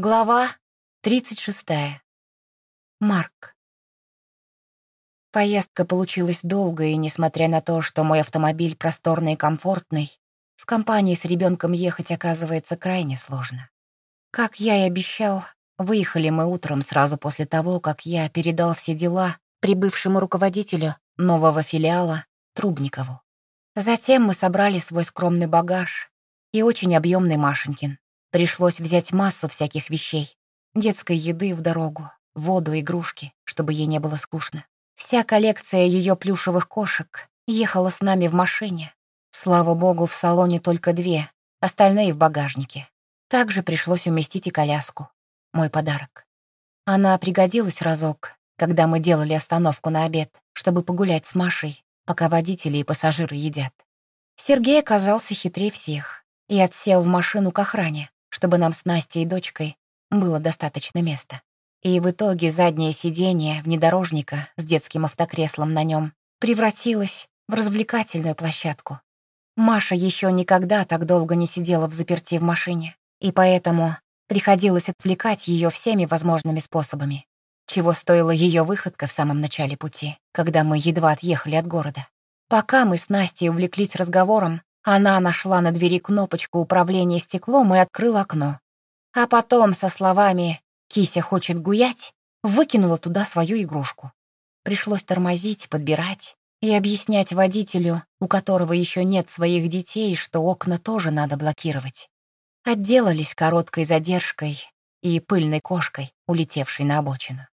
Глава 36. Марк. Поездка получилась долгой, и несмотря на то, что мой автомобиль просторный и комфортный, в компании с ребенком ехать оказывается крайне сложно. Как я и обещал, выехали мы утром сразу после того, как я передал все дела прибывшему руководителю нового филиала Трубникову. Затем мы собрали свой скромный багаж и очень объемный Машенькин, Пришлось взять массу всяких вещей. Детской еды в дорогу, воду, игрушки, чтобы ей не было скучно. Вся коллекция ее плюшевых кошек ехала с нами в машине. Слава богу, в салоне только две, остальные в багажнике. Также пришлось уместить и коляску. Мой подарок. Она пригодилась разок, когда мы делали остановку на обед, чтобы погулять с Машей, пока водители и пассажиры едят. Сергей оказался хитрее всех и отсел в машину к охране, чтобы нам с Настей и дочкой было достаточно места. И в итоге заднее сиденье внедорожника с детским автокреслом на нем превратилось в развлекательную площадку. Маша еще никогда так долго не сидела в заперти в машине, и поэтому приходилось отвлекать ее всеми возможными способами, чего стоила ее выходка в самом начале пути, когда мы едва отъехали от города. Пока мы с Настей увлеклись разговором, она нашла на двери кнопочку управления стеклом и открыла окно. А потом со словами «Кися хочет гулять» выкинула туда свою игрушку. Пришлось тормозить, подбирать и объяснять водителю, у которого еще нет своих детей, что окна тоже надо блокировать. Отделались короткой задержкой и пыльной кошкой, улетевшей на обочину.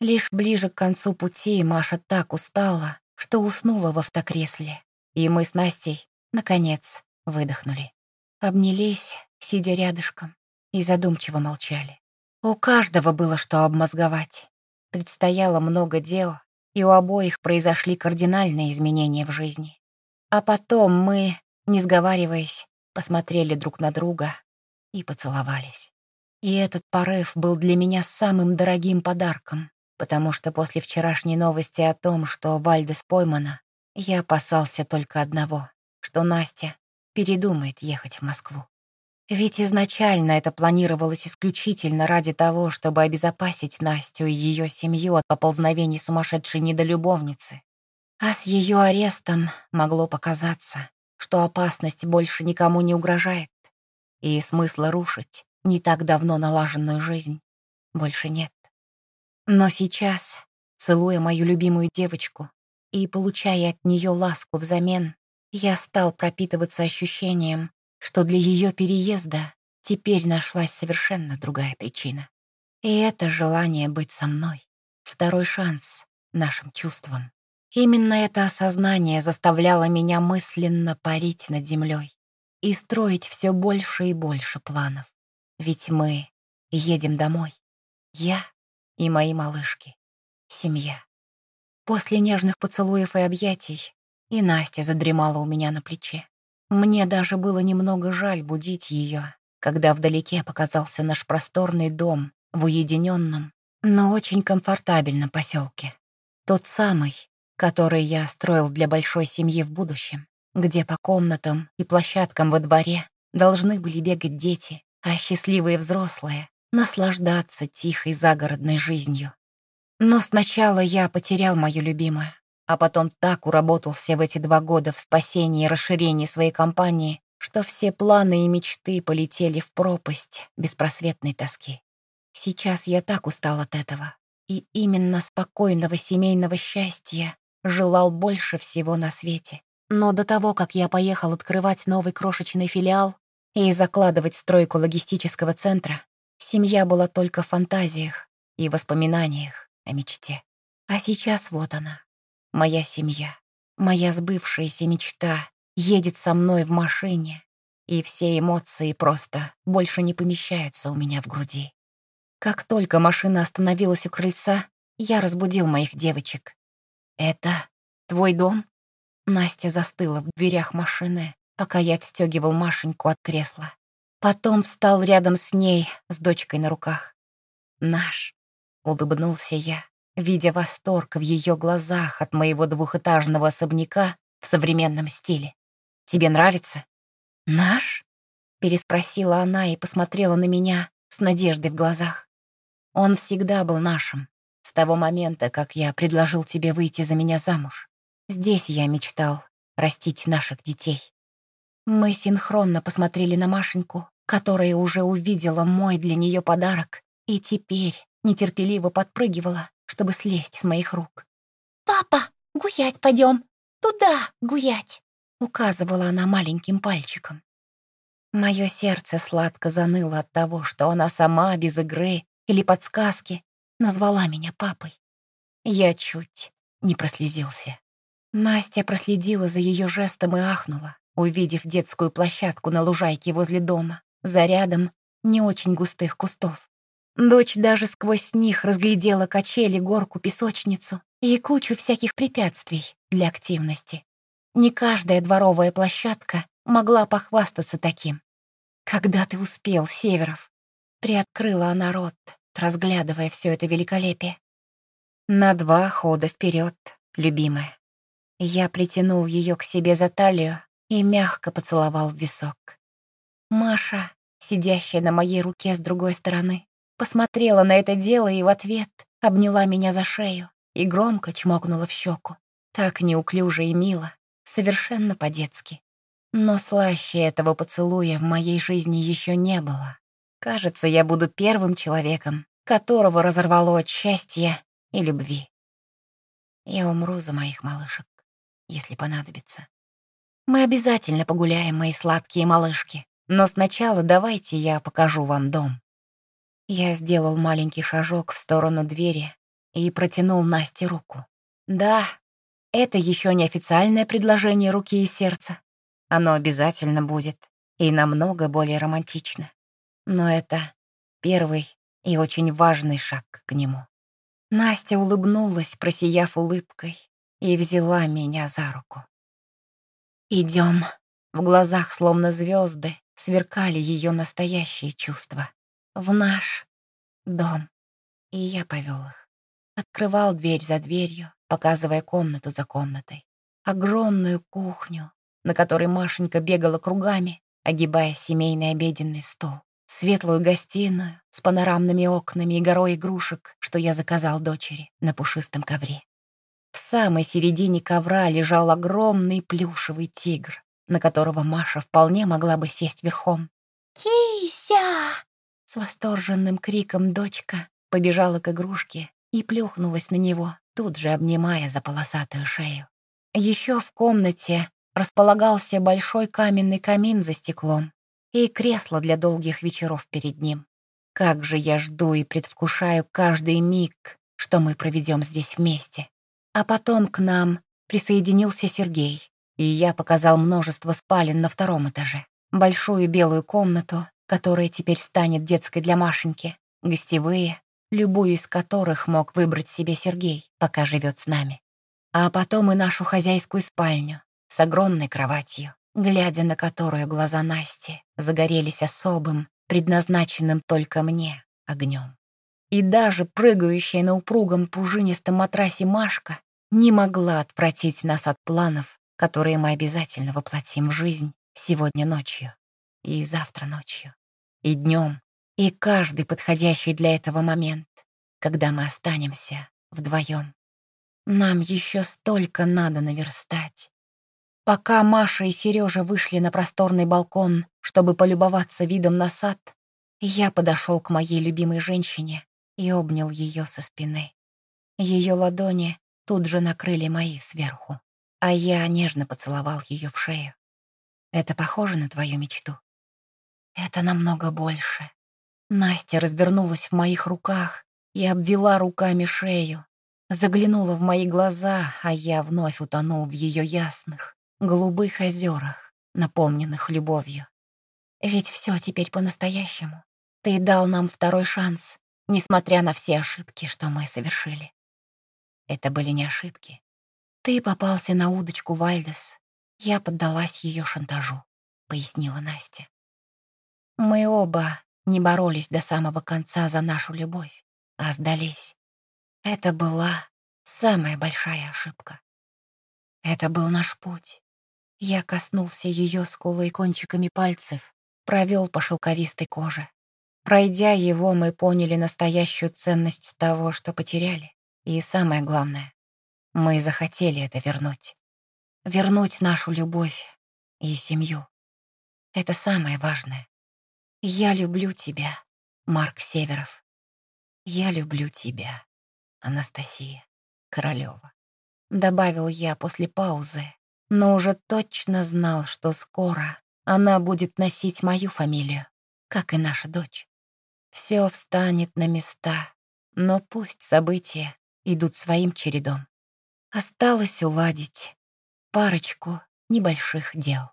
Лишь ближе к концу пути Маша так устала, что уснула в автокресле, и мы с Настей Наконец, выдохнули. Обнялись, сидя рядышком, и задумчиво молчали. У каждого было что обмозговать. Предстояло много дел, и у обоих произошли кардинальные изменения в жизни. А потом мы, не сговариваясь, посмотрели друг на друга и поцеловались. И этот порыв был для меня самым дорогим подарком, потому что после вчерашней новости о том, что Вальдес поймана, я опасался только одного что Настя передумает ехать в Москву. Ведь изначально это планировалось исключительно ради того, чтобы обезопасить Настю и ее семью от поползновений сумасшедшей недолюбовницы. А с ее арестом могло показаться, что опасность больше никому не угрожает, и смысла рушить не так давно налаженную жизнь больше нет. Но сейчас, целуя мою любимую девочку и получая от нее ласку взамен, я стал пропитываться ощущением, что для ее переезда теперь нашлась совершенно другая причина. И это желание быть со мной. Второй шанс нашим чувствам. Именно это осознание заставляло меня мысленно парить над землей и строить все больше и больше планов. Ведь мы едем домой. Я и мои малышки. Семья. После нежных поцелуев и объятий и Настя задремала у меня на плече. Мне даже было немного жаль будить ее, когда вдалеке показался наш просторный дом в уединенном, но очень комфортабельном поселке. Тот самый, который я строил для большой семьи в будущем, где по комнатам и площадкам во дворе должны были бегать дети, а счастливые взрослые — наслаждаться тихой загородной жизнью. Но сначала я потерял мою любимую, а потом так уработался в эти два года в спасении и расширении своей компании, что все планы и мечты полетели в пропасть беспросветной тоски. Сейчас я так устал от этого, и именно спокойного семейного счастья желал больше всего на свете. Но до того, как я поехал открывать новый крошечный филиал и закладывать стройку логистического центра, семья была только в фантазиях и воспоминаниях о мечте. А сейчас вот она, Моя семья, моя сбывшаяся мечта едет со мной в машине, и все эмоции просто больше не помещаются у меня в груди. Как только машина остановилась у крыльца, я разбудил моих девочек. «Это твой дом?» Настя застыла в дверях машины, пока я отстегивал Машеньку от кресла. Потом встал рядом с ней, с дочкой на руках. «Наш», — улыбнулся я видя восторг в ее глазах от моего двухэтажного особняка в современном стиле. «Тебе нравится?» «Наш?» — переспросила она и посмотрела на меня с надеждой в глазах. Он всегда был нашим, с того момента, как я предложил тебе выйти за меня замуж. Здесь я мечтал растить наших детей. Мы синхронно посмотрели на Машеньку, которая уже увидела мой для нее подарок, и теперь нетерпеливо подпрыгивала, чтобы слезть с моих рук. «Папа, гулять пойдем! Туда гулять!» — указывала она маленьким пальчиком. Мое сердце сладко заныло от того, что она сама, без игры или подсказки, назвала меня папой. Я чуть не прослезился. Настя проследила за ее жестом и ахнула, увидев детскую площадку на лужайке возле дома, за рядом не очень густых кустов. Дочь даже сквозь них разглядела качели, горку, песочницу и кучу всяких препятствий для активности. Не каждая дворовая площадка могла похвастаться таким. «Когда ты успел, Северов?» Приоткрыла она рот, разглядывая все это великолепие. «На два хода вперед, любимая». Я притянул ее к себе за талию и мягко поцеловал в висок. Маша, сидящая на моей руке с другой стороны, посмотрела на это дело и в ответ обняла меня за шею и громко чмокнула в щеку. Так неуклюже и мило, совершенно по-детски. Но слаще этого поцелуя в моей жизни еще не было. Кажется, я буду первым человеком, которого разорвало от счастья и любви. Я умру за моих малышек если понадобится. Мы обязательно погуляем, мои сладкие малышки. Но сначала давайте я покажу вам дом. Я сделал маленький шажок в сторону двери и протянул Насте руку. Да, это еще не официальное предложение руки и сердца. Оно обязательно будет и намного более романтично. Но это первый и очень важный шаг к нему. Настя улыбнулась, просияв улыбкой, и взяла меня за руку. Идем. В глазах, словно звезды, сверкали ее настоящие чувства. В наш дом. И я повел их. Открывал дверь за дверью, показывая комнату за комнатой. Огромную кухню, на которой Машенька бегала кругами, огибая семейный обеденный стол. Светлую гостиную с панорамными окнами и горой игрушек, что я заказал дочери на пушистом ковре. В самой середине ковра лежал огромный плюшевый тигр, на которого Маша вполне могла бы сесть верхом. «Кися!» С восторженным криком дочка побежала к игрушке и плюхнулась на него, тут же обнимая за полосатую шею. Еще в комнате располагался большой каменный камин за стеклом и кресло для долгих вечеров перед ним. Как же я жду и предвкушаю каждый миг, что мы проведем здесь вместе. А потом к нам присоединился Сергей, и я показал множество спален на втором этаже. Большую белую комнату, которая теперь станет детской для Машеньки, гостевые, любую из которых мог выбрать себе Сергей, пока живет с нами. А потом и нашу хозяйскую спальню с огромной кроватью, глядя на которую глаза Насти загорелись особым, предназначенным только мне, огнем. И даже прыгающая на упругом пружинистом матрасе Машка не могла отвратить нас от планов, которые мы обязательно воплотим в жизнь сегодня ночью, и завтра ночью, и днем, и каждый подходящий для этого момент, когда мы останемся вдвоем. Нам еще столько надо наверстать. Пока Маша и Сережа вышли на просторный балкон, чтобы полюбоваться видом на сад, я подошел к моей любимой женщине и обнял ее со спины. Ее ладони тут же накрыли мои сверху, а я нежно поцеловал ее в шею. Это похоже на твою мечту? Это намного больше. Настя развернулась в моих руках и обвела руками шею, заглянула в мои глаза, а я вновь утонул в ее ясных, голубых озерах, наполненных любовью. Ведь все теперь по-настоящему. Ты дал нам второй шанс, несмотря на все ошибки, что мы совершили. Это были не ошибки. Ты попался на удочку, Вальдес. Я поддалась ее шантажу, пояснила Настя. Мы оба не боролись до самого конца за нашу любовь, а сдались. Это была самая большая ошибка. Это был наш путь. Я коснулся ее скулы кончиками пальцев, провел по шелковистой коже. Пройдя его, мы поняли настоящую ценность того, что потеряли. И самое главное, мы захотели это вернуть. Вернуть нашу любовь и семью. Это самое важное. Я люблю тебя, Марк Северов. Я люблю тебя, Анастасия Королева. Добавил я после паузы, но уже точно знал, что скоро она будет носить мою фамилию, как и наша дочь. Все встанет на места, но пусть события идут своим чередом. Осталось уладить парочку небольших дел.